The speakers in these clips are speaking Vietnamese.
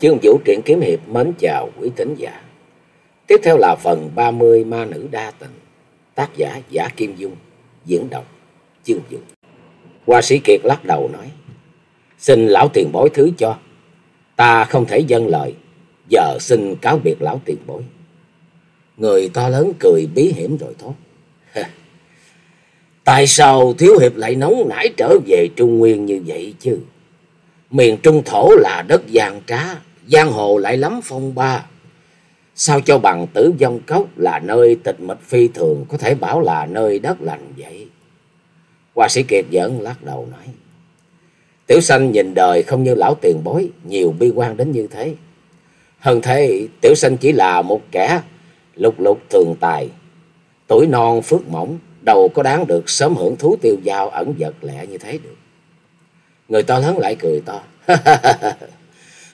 Chương Vũ truyện kiếm hiệp mến chào quý thính giả. Tiếp theo là phần 30 ma nữ đa tình. Tác giả Giả Kim Dung, diễn đọc Chương Vũ. Hoa sĩ Kiệt lắc đầu nói: "Xin lão tiền bối thứ cho, ta không thể dâng lời, giờ xin cáo biệt lão tiền bối." Người to lớn cười bí hiểm rồi thốt: "Tại sao thiếu hiệp lại nóng nảy trở về Trung Nguyên như vậy chứ?" Miền Trung thổ là đất vàng trá, giang hồ lại lắm phong ba. Sao cho bằng tử vong cốc là nơi tịch mịch phi thường có thể bảo là nơi đất lành vậy? Hoa sĩ Kiệt giỡn lắc đầu nói. Tiểu sanh nhìn đời không như lão tiền bối, nhiều bi quan đến như thế. Hơn thế, tiểu sanh chỉ là một kẻ lục lục thường tài. Tuổi non phước mỏng, đâu có đáng được sớm hưởng thú tiêu dao ẩn vật lẹ như thế được. Người to lớn lại cười to.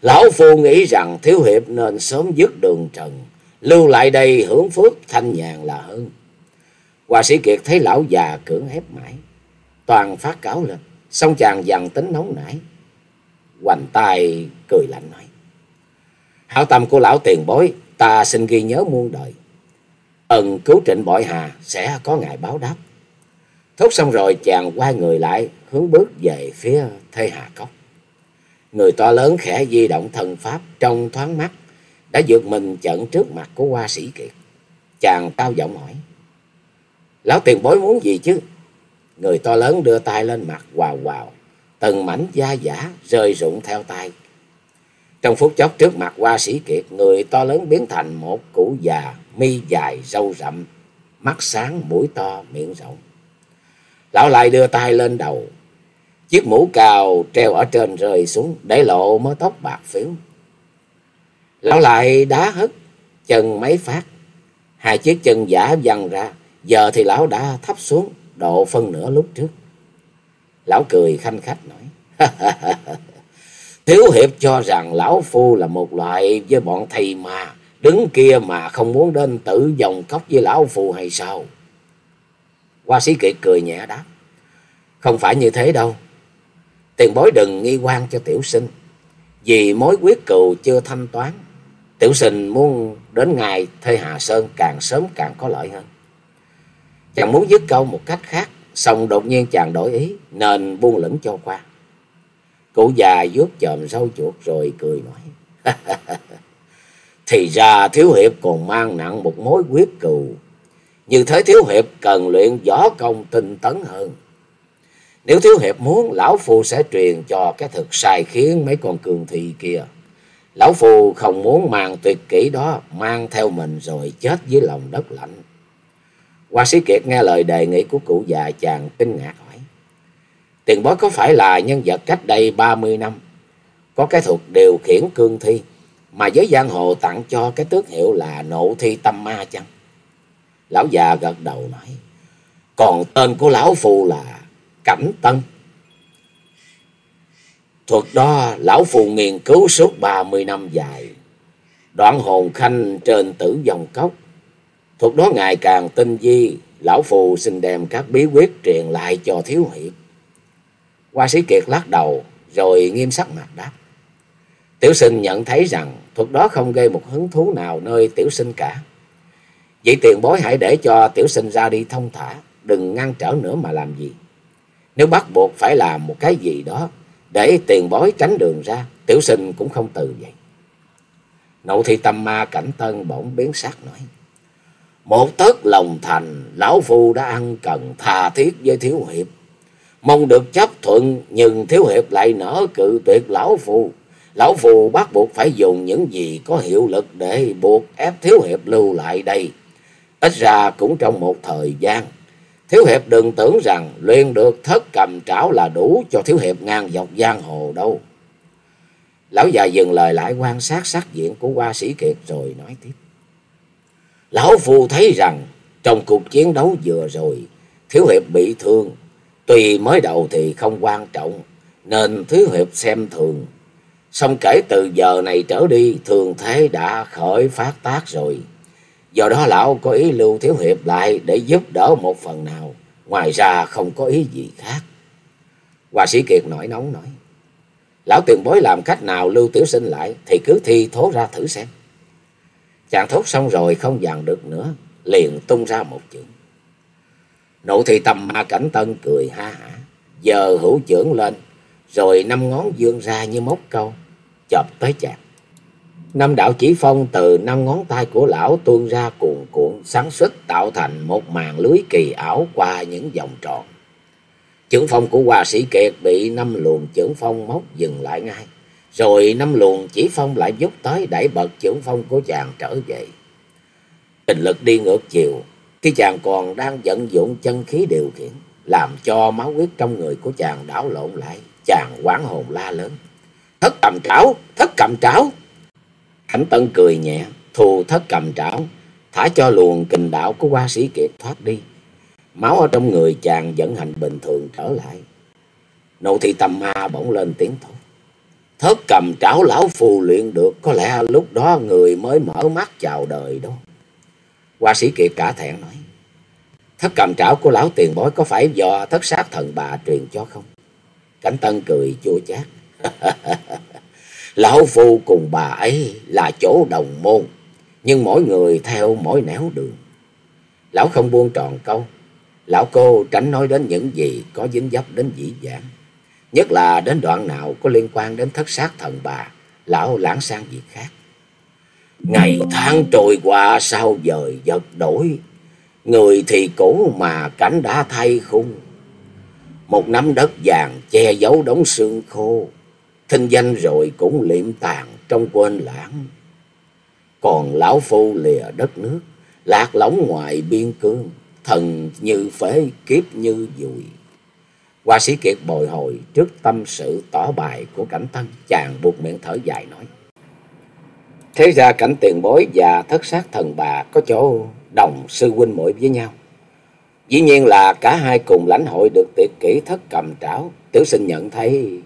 Lão Phu nghĩ rằng Thiếu Hiệp nên sớm dứt đường trần. Lưu lại đây hưởng phước thanh nhàn là hơn. Hòa sĩ Kiệt thấy lão già cưỡng ép mãi. Toàn phát cáo lên. Xong chàng dằn tính nóng nảy. Hoành tài cười lạnh nói. Hảo tâm của lão tiền bối. Ta xin ghi nhớ muôn đời. Ân cứu trịnh bội hà sẽ có ngày báo đáp. Thốt xong rồi chàng quay người lại, hướng bước về phía thê hà cốc. Người to lớn khẽ di động thần pháp trong thoáng mắt đã vượt mình chận trước mặt của hoa sĩ kiệt. Chàng cao giọng hỏi. Lão tiền bối muốn gì chứ? Người to lớn đưa tay lên mặt quào quào. Từng mảnh da giả rơi rụng theo tay. Trong phút chốc trước mặt hoa sĩ kiệt, người to lớn biến thành một cụ già, mi dài, râu rậm, mắt sáng, mũi to, miệng rộng. Lão lại đưa tay lên đầu. Chiếc mũ cào treo ở trên rơi xuống, để lộ mớ tóc bạc phiếu. Lão lại đá hất, chân mấy phát. Hai chiếc chân giả văng ra. Giờ thì lão đã thấp xuống, độ phân nửa lúc trước. Lão cười khanh khách nói. Thiếu hiệp cho rằng lão phu là một loại với bọn thầy mà. Đứng kia mà không muốn đến tử dòng cốc với lão phu hay sao? Hoa sĩ kiệt cười nhẹ đáp. Không phải như thế đâu. Tiền bối đừng nghi quan cho tiểu sinh. Vì mối quyết cừu chưa thanh toán. Tiểu sinh muốn đến ngày Thê Hà Sơn càng sớm càng có lợi hơn. Chàng muốn dứt câu một cách khác. Xong đột nhiên chàng đổi ý, nên buông lửng cho qua. Cụ già vuốt chòm râu chuột rồi cười nói. Thì ra thiếu hiệp còn mang nặng một mối quyết cừu như thế Thiếu Hiệp cần luyện võ công tinh tấn hơn. Nếu Thiếu Hiệp muốn, Lão Phu sẽ truyền cho cái thực sai khiến mấy con cường thị kia. Lão Phu không muốn mang tuyệt kỹ đó, mang theo mình rồi chết dưới lòng đất lạnh. Hoa sĩ Kiệt nghe lời đề nghị của cụ già chàng kinh ngạc hỏi. Tiền bối có phải là nhân vật cách đây ba mươi năm, có cái thuật điều khiển cương thi, mà giới giang hồ tặng cho cái tước hiệu là nộ thi tâm ma chăng? Lão già gật đầu nói. Còn tên của lão phù là Cảnh Tân. Thuật đó lão phù nghiên cứu suốt ba mươi năm dài. Đoạn hồn khanh trên tử dòng cốc. Thuật đó ngày càng tinh vi. Lão phù xin đem các bí quyết truyền lại cho thiếu hiệp. Hoa sĩ Kiệt lắc đầu rồi nghiêm sắc mặt đáp. Tiểu sinh nhận thấy rằng thuật đó không gây một hứng thú nào nơi tiểu sinh cả. Vậy tiền bối hãy để cho tiểu sinh ra đi thông thả, đừng ngăn trở nữa mà làm gì. Nếu bắt buộc phải làm một cái gì đó, để tiền bối tránh đường ra, tiểu sinh cũng không từ vậy. Nậu thị tâm ma cảnh tân bỗng biến sắc nói. Một tấc lòng thành, lão phu đã ăn cần tha thiết với thiếu hiệp. Mong được chấp thuận, nhưng thiếu hiệp lại nở cự tuyệt lão phu. Lão phu bắt buộc phải dùng những gì có hiệu lực để buộc ép thiếu hiệp lưu lại đây. Ít ra cũng trong một thời gian. Thiếu hiệp đừng tưởng rằng luyện được thất cầm trảo là đủ cho thiếu hiệp ngang dọc giang hồ đâu. Lão già dừng lời lại quan sát sắc diện của hoa sĩ kiệt rồi nói tiếp. Lão Phu thấy rằng trong cuộc chiến đấu vừa rồi, thiếu hiệp bị thương. Tuy mới đầu thì không quan trọng, nên thiếu hiệp xem thường. Xong kể từ giờ này trở đi, thường thế đã khởi phát tác rồi. Do đó lão có ý lưu thiếu hiệp lại để giúp đỡ một phần nào. Ngoài ra không có ý gì khác. Hòa sĩ Kiệt nổi nóng nói. Lão tiền bối làm cách nào lưu tiểu sinh lại thì cứ thi thố ra thử xem. Chàng thốt xong rồi không dàn được nữa, liền tung ra một chữ. Nụ thì tầm ma cảnh tân cười ha hả, giờ hữu trưởng lên, rồi năm ngón dương ra như móc câu, chộp tới chàng. Năm đạo chỉ phong từ năm ngón tay của lão tuôn ra cuồn cuộn sáng xuất tạo thành một màn lưới kỳ ảo qua những vòng tròn. Chưởng phong của hòa sĩ Kiệt bị năm luồng chưởng phong móc dừng lại ngay. Rồi năm luồng chỉ phong lại giúp tới đẩy bật chưởng phong của chàng trở về. Tình lực đi ngược chiều, khi chàng còn đang vận dụng chân khí điều khiển, làm cho máu huyết trong người của chàng đảo lộn lại, chàng quán hồn la lớn. Thất cầm trảo, thất cầm trảo. Cảnh Tân cười nhẹ, thù thất cầm trảo, thả cho luồng kình đạo của hoa sĩ kiệt thoát đi. Máu ở trong người chàng vận hành bình thường trở lại. Nộ thị tâm ma bỗng lên tiếng thốt. Thất cầm trảo lão phù luyện được, có lẽ lúc đó người mới mở mắt chào đời đó. Hoa sĩ kiệt cả thẹn nói. Thất cầm trảo của lão tiền bối có phải do thất sát thần bà truyền cho không? Cảnh tân cười chua chát. Lão phu cùng bà ấy là chỗ đồng môn, nhưng mỗi người theo mỗi nẻo đường. Lão không buông tròn câu, lão cô tránh nói đến những gì có dính dấp đến dĩ dãn. Nhất là đến đoạn nào có liên quan đến thất sát thần bà, lão lãng sang việc khác. Ngày tháng trôi qua sao dời giật đổi, người thì cũ mà cảnh đã thay khung. Một nắm đất vàng che giấu đống xương khô, thinh danh rồi cũng liệm tàn trong quên lãng. Còn lão phu lìa đất nước, lạc lõng ngoài biên cương, thần như phế kiếp như dùi. Hoa sĩ kiệt bồi hồi trước tâm sự tỏ bài của cảnh tân, chàng buộc miệng thở dài nói. Thế ra cảnh tiền bối và thất sát thần bà có chỗ đồng sư huynh muội với nhau. Dĩ nhiên là cả hai cùng lãnh hội được tiệc kỹ thất cầm trảo. Tiểu sinh nhận thấy...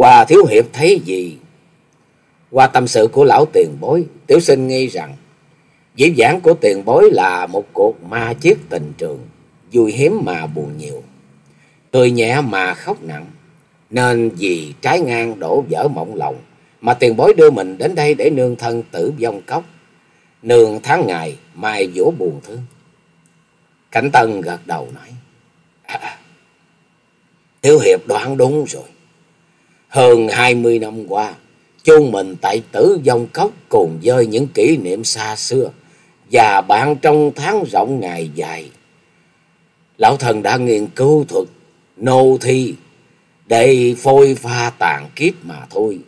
Hòa thiếu hiệp thấy gì? Qua tâm sự của lão tiền bối, tiểu sinh nghi rằng dĩ dãn của tiền bối là một cuộc ma chiết tình trường, vui hiếm mà buồn nhiều, cười nhẹ mà khóc nặng, nên vì trái ngang đổ vỡ mộng lòng mà tiền bối đưa mình đến đây để nương thân tử vong cốc, nương tháng ngày mai vỗ buồn thương. Cảnh Tân gật đầu nói, à, à, à Thiếu hiệp đoán đúng rồi. Hơn hai mươi năm qua, chôn mình tại tử vong cốc cùng với những kỷ niệm xa xưa và bạn trong tháng rộng ngày dài. Lão thần đã nghiên cứu thuật nô thi để phôi pha tàn kiếp mà thôi.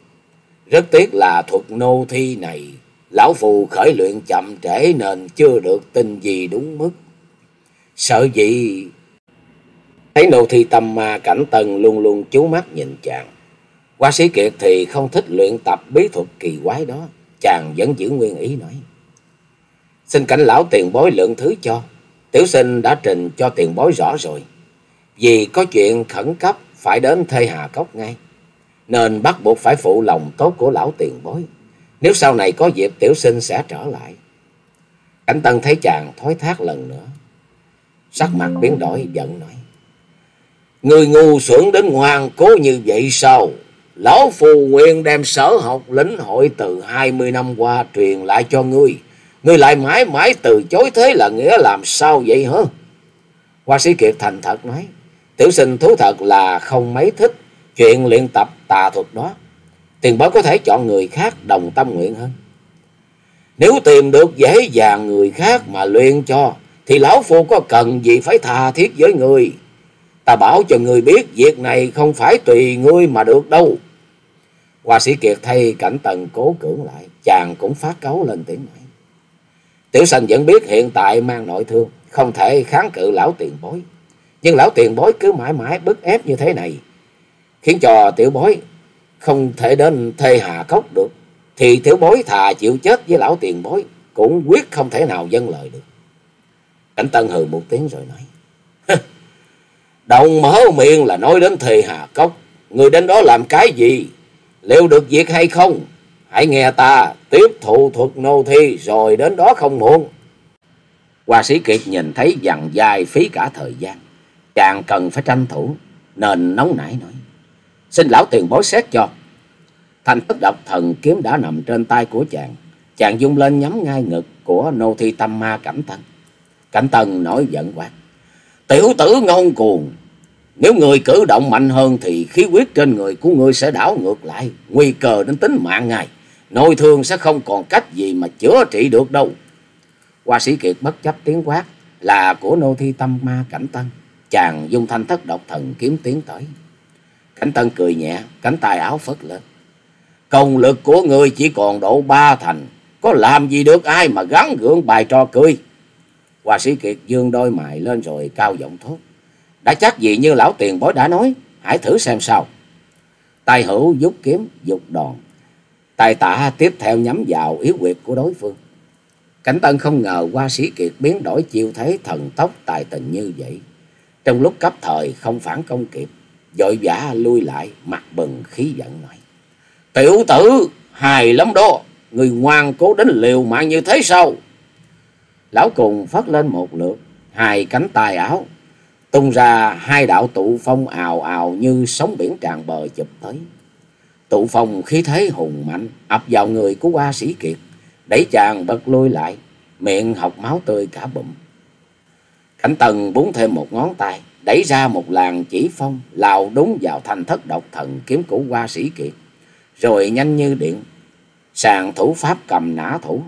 Rất tiếc là thuật nô thi này lão phù khởi luyện chậm trễ nên chưa được tin gì đúng mức. Sợ gì thấy nô thi tâm ma cảnh tần luôn luôn chú mắt nhìn chàng. Hoa sĩ Kiệt thì không thích luyện tập bí thuật kỳ quái đó. Chàng vẫn giữ nguyên ý nói. Xin cảnh lão tiền bối lượng thứ cho. Tiểu sinh đã trình cho tiền bối rõ rồi. Vì có chuyện khẩn cấp, phải đến thê Hà Cốc ngay. Nên bắt buộc phải phụ lòng tốt của lão tiền bối. Nếu sau này có dịp, tiểu sinh sẽ trở lại. Cảnh tân thấy chàng thói thác lần nữa. Sắc mặt biến đổi, giận nói. Người ngu xuẩn đến ngoan cố như vậy sao? Lão phù nguyện đem sở học lĩnh hội từ hai mươi năm qua truyền lại cho ngươi. Ngươi lại mãi mãi từ chối thế là nghĩa làm sao vậy hả? Hoa sĩ Kiệt thành thật nói. Tiểu sinh thú thật là không mấy thích chuyện luyện tập tà thuật đó. Tiền bối có thể chọn người khác đồng tâm nguyện hơn. Nếu tìm được dễ dàng người khác mà luyện cho, thì lão phu có cần gì phải tha thiết với người. Ta bảo cho người biết việc này không phải tùy ngươi mà được đâu. Hoa sĩ Kiệt thay cảnh tần cố cưỡng lại, chàng cũng phát cấu lên tiếng nói. Tiểu sanh vẫn biết hiện tại mang nội thương, không thể kháng cự lão tiền bối. Nhưng lão tiền bối cứ mãi mãi bức ép như thế này, khiến cho tiểu bối không thể đến thê hà cốc được. Thì tiểu bối thà chịu chết với lão tiền bối, cũng quyết không thể nào dâng lời được. Cảnh tân hừ một tiếng rồi nói. Đồng mở miệng là nói đến thề hà cốc. Người đến đó làm cái gì? Liệu được việc hay không? Hãy nghe ta tiếp thụ thuật nô thi rồi đến đó không muộn. Hoa sĩ Kiệt nhìn thấy dằn dài phí cả thời gian. Chàng cần phải tranh thủ, nên nóng nảy nói. Xin lão tiền bối xét cho. Thành thất độc thần kiếm đã nằm trên tay của chàng. Chàng dung lên nhắm ngay ngực của nô thi tâm ma cảnh tân. Cảnh tân nổi giận quát. Tiểu tử ngông cuồng. Nếu người cử động mạnh hơn thì khí huyết trên người của ngươi sẽ đảo ngược lại. Nguy cơ đến tính mạng ngài. Nội thương sẽ không còn cách gì mà chữa trị được đâu. Hoa sĩ Kiệt bất chấp tiếng quát là của nô thi tâm ma cảnh tân. Chàng dung thanh thất độc thần kiếm tiến tới. Cảnh tân cười nhẹ, cánh tay áo phất lên. Công lực của ngươi chỉ còn độ ba thành. Có làm gì được ai mà gắn gượng bài trò cười. Hòa sĩ Kiệt dương đôi mày lên rồi cao giọng thốt. Đã chắc gì như lão tiền bối đã nói. Hãy thử xem sao. Tài hữu giúp kiếm, dục đòn. tài tả tiếp theo nhắm vào yếu quyệt của đối phương. Cảnh Tân không ngờ qua sĩ kiệt biến đổi chiêu thế thần tốc tài tình như vậy. Trong lúc cấp thời không phản công kịp, dội vã lui lại, mặt bừng khí giận nói. Tiểu tử, hài lắm đó, người ngoan cố đến liều mạng như thế sao? Lão cùng phát lên một lượt, hai cánh tay áo, tung ra hai đạo tụ phong ào ào như sóng biển tràn bờ chụp tới. Tụ phong khí thế hùng mạnh, ập vào người của qua sĩ kiệt đẩy chàng bật lui lại, miệng học máu tươi cả bụng. Cảnh Tần búng thêm một ngón tay, đẩy ra một làn chỉ phong, lao đúng vào thanh thất độc thần kiếm của qua sĩ kiệt. Rồi nhanh như điện, sàn thủ pháp cầm nã thủ,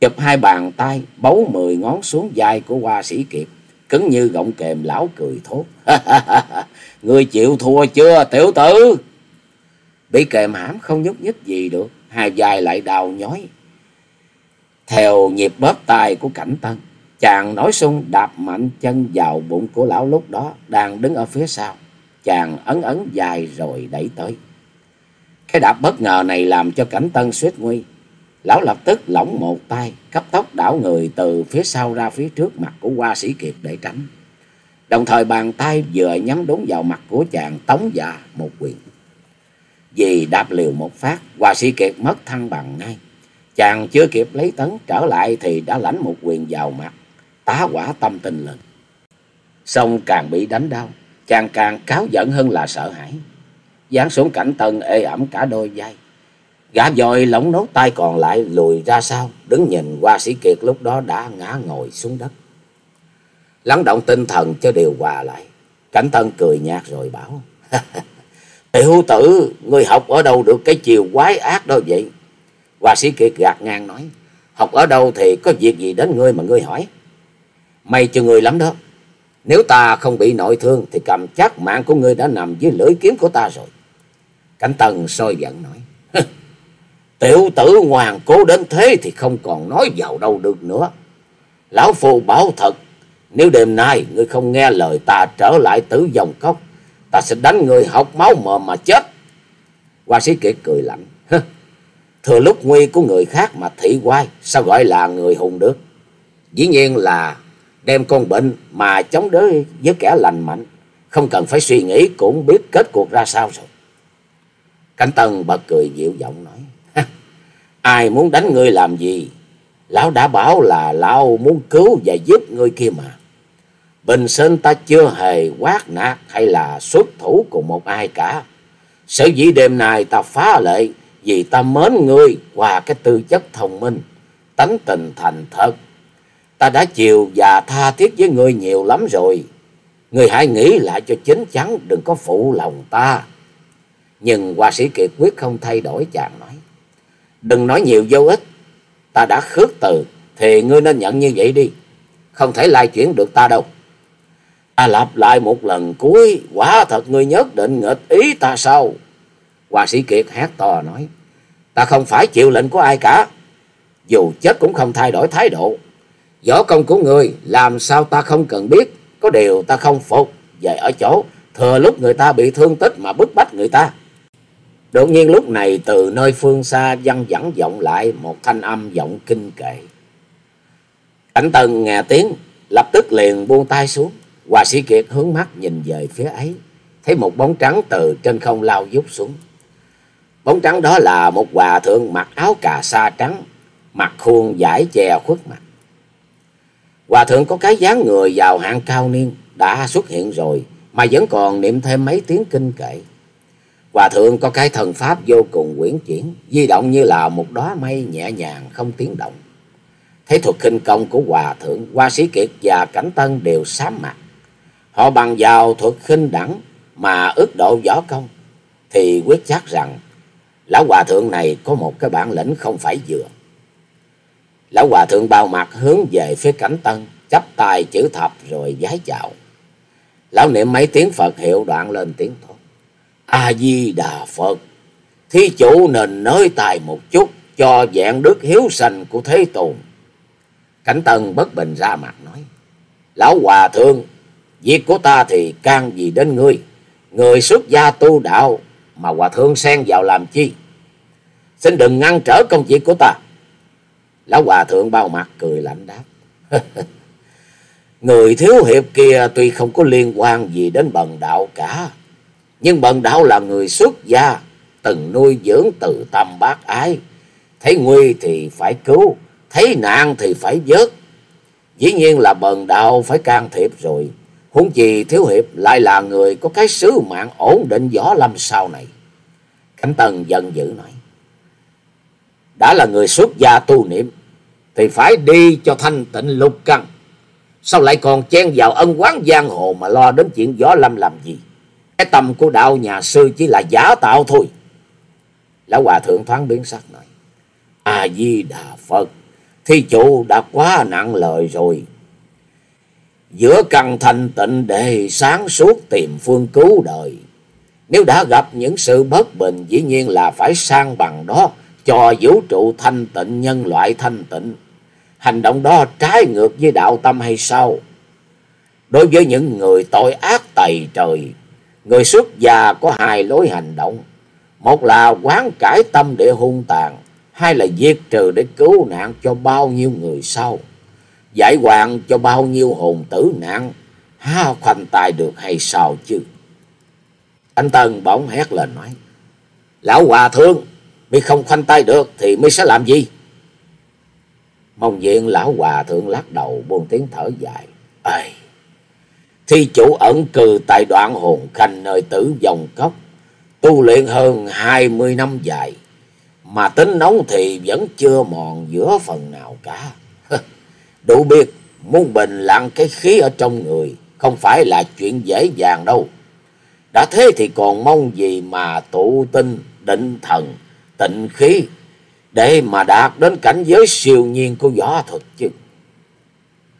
chụp hai bàn tay, bấu mười ngón xuống vai của hoa sĩ kiệt, cứng như gọng kềm lão cười thốt. Người chịu thua chưa tiểu tử? Bị kềm hãm không nhúc nhích gì được, hai vai lại đau nhói, theo nhịp bóp tay của cảnh tân, chàng nói sung đạp mạnh chân vào bụng của lão lúc đó đang đứng ở phía sau. Chàng ấn ấn dài rồi đẩy tới. Cái đạp bất ngờ này làm cho cảnh tân suýt nguy. Lão lập tức lỏng một tay, cấp tốc đảo người từ phía sau ra phía trước mặt của hoa sĩ kiệt để tránh. Đồng thời bàn tay vừa nhắm đúng vào mặt của chàng tống dạ một quyền. Vì đạp liều một phát, hoa sĩ kiệt mất thăng bằng ngay. Chàng chưa kịp lấy tấn trở lại thì đã lãnh một quyền vào mặt, tá quả tâm tình lên. Xong càng bị đánh đau, chàng càng cáo giận hơn là sợ hãi. Giáng xuống cảnh tân ê ẩm cả đôi vai. Gã dòi lỏng nốt tay còn lại lùi ra sau, đứng nhìn qua sĩ kiệt lúc đó đã ngã ngồi xuống đất. Lắng động tinh thần cho điều hòa lại. Cảnh tân cười nhạt rồi bảo. Tiểu tử, ngươi học ở đâu được cái chiều quái ác đâu vậy? Hoa sĩ kiệt gạt ngang nói. Học ở đâu thì có việc gì đến ngươi mà ngươi hỏi. May cho ngươi lắm đó. Nếu ta không bị nội thương thì cầm chắc mạng của ngươi đã nằm dưới lưỡi kiếm của ta rồi. Cảnh tần sôi giận nói. Tiểu tử ngoan cố đến thế thì không còn nói vào đâu được nữa. Lão phu bảo thật. Nếu đêm nay ngươi không nghe lời ta trở lại tử dòng cốc. Ta sẽ đánh ngươi học máu mờ mà chết. Hoa sĩ kiệt cười lạnh. Thừa lúc nguy của người khác mà thị quay, sao gọi là người hùng được? Dĩ nhiên là đem con bệnh mà chống đối với kẻ lành mạnh. Không cần phải suy nghĩ cũng biết kết cuộc ra sao rồi. Cảnh Tân bật cười dịu giọng nói. Ai muốn đánh ngươi làm gì? Lão đã bảo là lão muốn cứu và giúp ngươi kia mà. Bình sinh ta chưa hề quát nạt hay là xuất thủ cùng một ai cả. Sở dĩ đêm nay ta phá lệ vì ta mến ngươi qua cái tư chất thông minh, tánh tình thành thật. Ta đã chiều và tha thiết với ngươi nhiều lắm rồi. Ngươi hãy nghĩ lại cho chính chắn, đừng có phụ lòng ta. Nhưng hoa sĩ kiệt quyết không thay đổi chàng nói. Đừng nói nhiều vô ích. Ta đã khước từ, thì ngươi nên nhận như vậy đi. Không thể lai chuyển được ta đâu. Ta lặp lại một lần cuối, quả thật ngươi nhất định nghịch ý ta sao? Hoa sĩ Kiệt hét to nói. Ta không phải chịu lệnh của ai cả. Dù chết cũng không thay đổi thái độ. Võ công của ngươi làm sao ta không cần biết. Có điều ta không phục. Về ở chỗ thừa lúc người ta bị thương tích mà bức bách người ta. Đột nhiên lúc này từ nơi phương xa văng vẳng vọng lại một thanh âm giọng kinh kệ. Cảnh Tân nghe tiếng, lập tức liền buông tay xuống. Hòa sĩ Kiệt hướng mắt nhìn về phía ấy, thấy một bóng trắng từ trên không lao dút xuống. Bóng trắng đó là một hòa thượng mặc áo cà sa trắng, mặt khuôn vải che khuất mặt. Hòa thượng có cái dáng người giàu hạng cao niên đã xuất hiện rồi, mà vẫn còn niệm thêm mấy tiếng kinh kệ. Hòa thượng có cái thần pháp vô cùng quyển chuyển, di động như là một đóa mây nhẹ nhàng không tiếng động. Thấy thuật khinh công của hòa thượng, hoa sĩ kiệt và cảnh tân đều sám mặt. Họ bằng vào thuật khinh đẳng mà ước độ võ công, thì quyết chắc rằng lão hòa thượng này có một cái bản lĩnh không phải vừa. Lão hòa thượng bao mặt hướng về phía cảnh tân, chắp tay chữ thập rồi giái chào. Lão niệm mấy tiếng Phật hiệu đoạn lên tiếng thốt. A-di-đà Phật, thí chủ nên nới tài một chút cho dạng đức hiếu sanh của Thế Tôn. Cảnh Tân bất bình ra mặt nói. Lão Hòa Thượng, việc của ta thì can gì đến ngươi. Người xuất gia tu đạo mà Hòa Thượng xen vào làm chi. Xin đừng ngăn trở công việc của ta. Lão Hòa Thượng bao mặt cười lạnh đáp. Người thiếu hiệp kia tuy không có liên quan gì đến bần đạo cả. Nhưng bần đạo là người xuất gia, từng nuôi dưỡng từ tâm bác ái. Thấy nguy thì phải cứu, thấy nạn thì phải vớt. Dĩ nhiên là bần đạo phải can thiệp rồi. Huống chi thiếu hiệp lại là người có cái sứ mạng ổn định võ lâm sau này. Cảnh Tần giận dữ nói. Đã là người xuất gia tu niệm, thì phải đi cho thanh tịnh lục căn. Sao lại còn chen vào ân quán giang hồ mà lo đến chuyện võ lâm làm gì? Cái tâm của đạo nhà sư chỉ là giả tạo thôi. Lão Hòa Thượng thoáng biến sắc nói. A-di-đà Phật, thi chủ đã quá nặng lời rồi. Giữa cần thanh tịnh để sáng suốt tìm phương cứu đời. Nếu đã gặp những sự bất bình dĩ nhiên là phải sang bằng đó cho vũ trụ thanh tịnh nhân loại thanh tịnh. Hành động đó trái ngược với đạo tâm hay sao? Đối với những người tội ác tày trời, người xuất gia có hai lối hành động. Một là quán cải tâm để hung tàn, hai là diệt trừ để cứu nạn cho bao nhiêu người sau. Giải hoàng cho bao nhiêu hồn tử nạn, há khoanh tài được hay sao chứ? Anh Tân bỗng hét lên nói, Lão Hòa Thượng, mi không khoanh tay được thì mi sẽ làm gì? Mong diện lão hòa thượng lắc đầu buông tiếng thở dài. Ây! Thi chủ ẩn cư tại đoạn hồn khanh nơi tử dòng cốc. Tu luyện hơn hai mươi năm dài. Mà tính nóng thì vẫn chưa mòn giữa phần nào cả. Đủ biết muốn bình lặng cái khí ở trong người. Không phải là chuyện dễ dàng đâu. Đã thế thì còn mong gì mà tụ tinh, định thần, tịnh khí để mà đạt đến cảnh giới siêu nhiên của võ thuật chứ.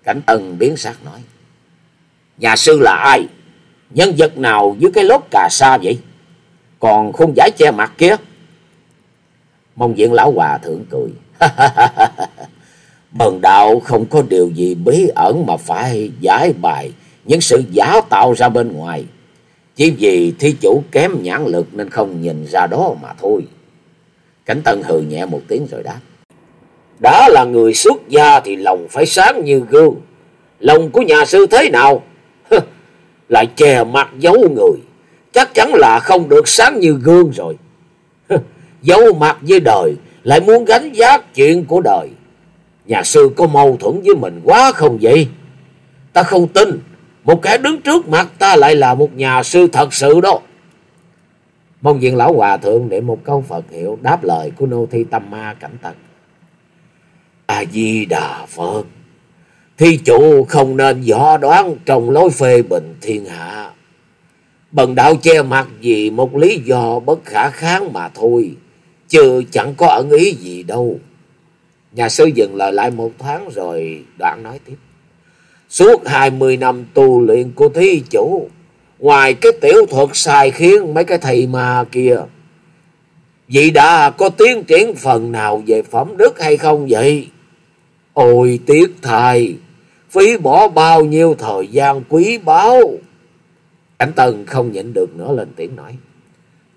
Cảnh ân biến sắc nói. Nhà sư là ai? Nhân vật nào dưới cái lốt cà sa vậy? Còn khung giải che mặt kia. Mong diện lão hòa thượng cười. Bần đạo không có điều gì bí ẩn mà phải giải bài những sự giả tạo ra bên ngoài. Chỉ vì thi chủ kém nhãn lực nên không nhìn ra đó mà thôi. Cảnh Tân hừ nhẹ một tiếng rồi đáp. Đã là người xuất gia thì lòng phải sáng như gương. Lòng của nhà sư thế nào? Lại che mặt giấu người. Chắc chắn là không được sáng như gương rồi. giấu mặt với đời. Lại muốn gánh vác chuyện của đời. Nhà sư có mâu thuẫn với mình quá không vậy? Ta không tin. Một kẻ đứng trước mặt ta lại là một nhà sư thật sự đó. Mong diện lão hòa thượng niệm một câu Phật hiệu đáp lời của nô thi tâm ma cảnh tật. A-di-đà Phật, thi chủ không nên dò đoán trong lối phê bình thiên hạ. Bần đạo che mặt vì một lý do bất khả kháng mà thôi, chứ chẳng có ẩn ý gì đâu. Nhà sư dừng lời lại một tháng rồi đoạn nói tiếp. Suốt hai mươi năm tu luyện của thí chủ, Ngoài cái tiểu thuật sai khiến mấy cái thầy mà kia. Vậy đã có tiến triển phần nào về phẩm đức hay không vậy? Ôi tiếc thầy, phí bỏ bao nhiêu thời gian quý báu. Cảnh Tần không nhịn được nữa lên tiếng nói.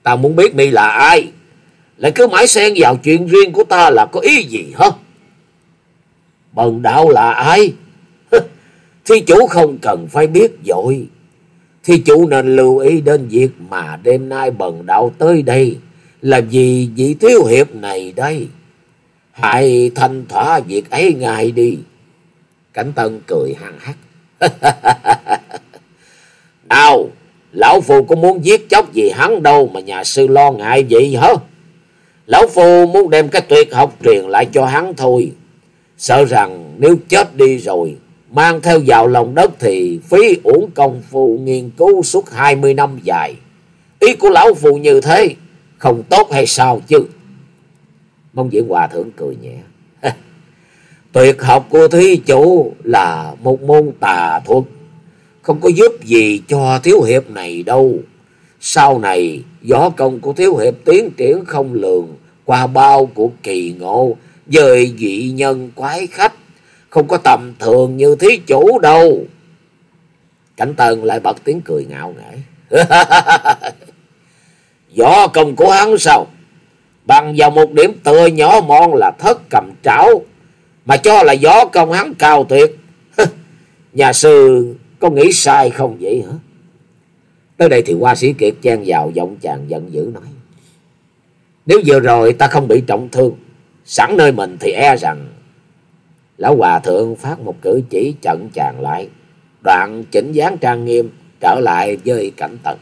Ta muốn biết mi là ai? Lại cứ mãi xen vào chuyện riêng của ta là có ý gì hả? Bần đạo là ai? Thi chủ không cần phải biết dội thì chủ nên lưu ý đến việc mà đêm nay bần đạo tới đây là vì vị thiếu hiệp này đây. Hãy thanh thỏa việc ấy ngài đi. Cảnh Tân cười hằng hắc. Nào, Lão Phu có muốn giết chóc gì hắn đâu mà nhà sư lo ngại vậy hả? Lão Phu muốn đem cái tuyệt học truyền lại cho hắn thôi. Sợ rằng nếu chết đi rồi, mang theo vào lòng đất thì phí uổng công phu nghiên cứu suốt hai mươi năm dài. Ý của Lão Phu như thế, không tốt hay sao chứ? Mong diễn hòa thượng cười nhẹ. Tuyệt học của thí chủ là một môn tà thuật không có giúp gì cho thiếu hiệp này đâu. Sau này, võ công của thiếu hiệp tiến triển không lường qua bao của kỳ ngộ, dời dị nhân quái khách, không có tầm thường như thí chủ đâu. Cảnh tần lại bật tiếng cười ngạo nghễ. võ công của hắn sao? Bằng vào một điểm tựa nhỏ mon là thất cầm trảo, mà cho là gió công hắn cao tuyệt. Nhà sư có nghĩ sai không vậy hả? Tới đây thì hoa sĩ kiệt chen vào giọng chàng giận dữ nói. Nếu vừa rồi ta không bị trọng thương, sẵn nơi mình thì e rằng... Lão Hòa Thượng phát một cử chỉ chận chàng lại, đoạn chỉnh dáng trang nghiêm, trở lại với cảnh tật.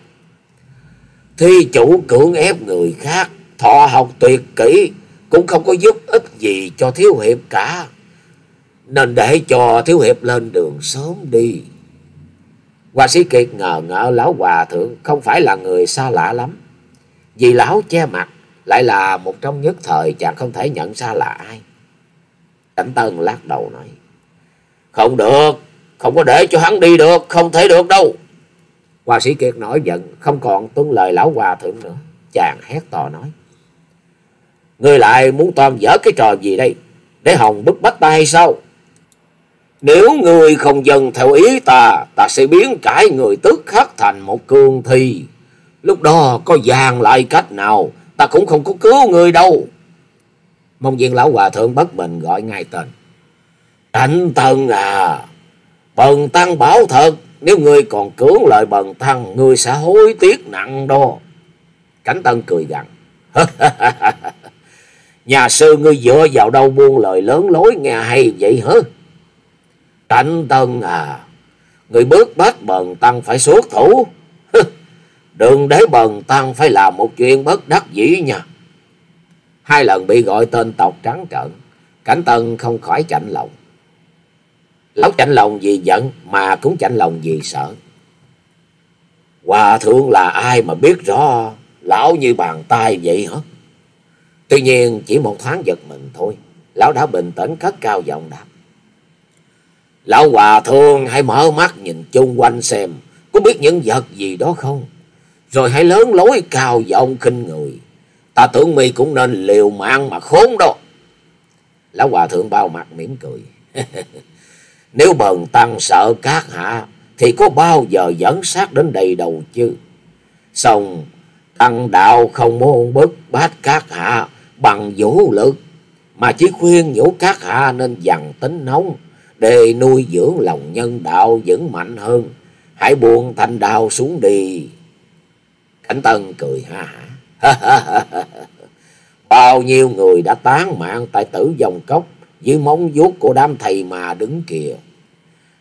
Thi chủ cưỡng ép người khác, thọ học tuyệt kỹ, cũng không có giúp ích gì cho Thiếu Hiệp cả. Nên để cho Thiếu Hiệp lên đường sớm đi. Hoa sĩ kiệt ngờ ngợ lão hòa thượng không phải là người xa lạ lắm. Vì lão che mặt lại là một trong nhất thời chàng không thể nhận ra là ai. Cảnh Tân lắc đầu nói. Không được, không có để cho hắn đi được, không thể được đâu. Hoa sĩ kiệt nổi giận, không còn tuân lời lão hòa thượng nữa. Chàng hét to nói. Ngươi lại muốn toàn dở cái trò gì đây? Để Hồng bức bách ta hay sao? Nếu người không dần theo ý ta, ta sẽ biến cải người tức khắc thành một cương thi. Lúc đó có dàn lại cách nào, ta cũng không có cứu người đâu. Mong viên lão hòa thượng bất bình gọi ngay tên. Tránh tân à, bần tăng bảo thật, nếu ngươi còn cưỡng lời bần tăng, ngươi sẽ hối tiếc nặng đó. Cảnh tân cười gằn. Nhà sư ngươi dựa vào đâu buông lời lớn lối nghe hay vậy hả? Trạnh tân à, người bước bắt bần tăng phải xuất thủ. Đừng để bần tăng phải làm một chuyện bất đắc dĩ nha. Hai lần bị gọi tên tộc trắng trợn, cảnh tân không khỏi chạnh lòng. Lão chạnh lòng vì giận mà cũng chạnh lòng vì sợ. Hòa thượng là ai mà biết rõ lão như bàn tay vậy hả? Tuy nhiên chỉ một thoáng giật mình thôi, lão đã bình tĩnh cất cao giọng đáp. Lão Hòa Thượng hãy mở mắt nhìn chung quanh xem, có biết những vật gì đó không? Rồi hãy lớn lối cao giọng khinh người. Ta tưởng mi cũng nên liều mạng mà khốn đó. Lão Hòa Thượng bao mặt mỉm cười. Nếu bần tăng sợ các hạ, thì có bao giờ dẫn sát đến đây đầu chứ? Xong, tăng đạo không muốn bức bát các hạ bằng vũ lực, mà chỉ khuyên nhủ các hạ nên dằn tính nóng để nuôi dưỡng lòng nhân đạo vững mạnh hơn. Hãy buông thanh đao xuống đi. Cảnh Tân cười ha hả. Bao nhiêu người đã tán mạng tại tử dòng cốc dưới móng vuốt của đám thầy mà đứng kìa.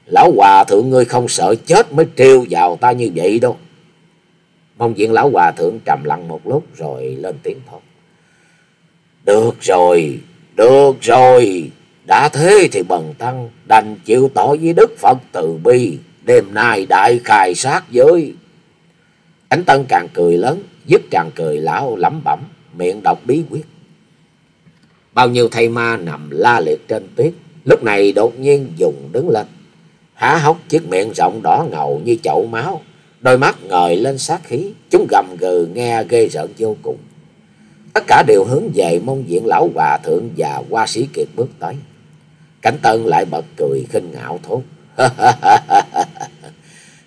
Lão Hòa Thượng ngươi không sợ chết mới trêu vào ta như vậy đâu. Mong diện Lão Hòa Thượng trầm lặng một lúc rồi lên tiếng thốt. Được rồi, được rồi. Đã thế thì bần tăng đành chịu tội với Đức Phật từ bi, đêm nay đại khai sát giới. ánh Tân càng cười lớn, giúp càng cười lão lẩm bẩm, miệng đọc bí quyết. Bao nhiêu thầy ma nằm la liệt trên tuyết, lúc này đột nhiên dùng đứng lên. Há hốc chiếc miệng rộng đỏ ngầu như chậu máu, đôi mắt ngời lên sát khí, chúng gầm gừ nghe ghê rợn vô cùng. Tất cả đều hướng về mong diện lão hòa thượng và hoa sĩ kiệt bước tới. Cảnh Tân lại bật cười khinh ngạo thốt.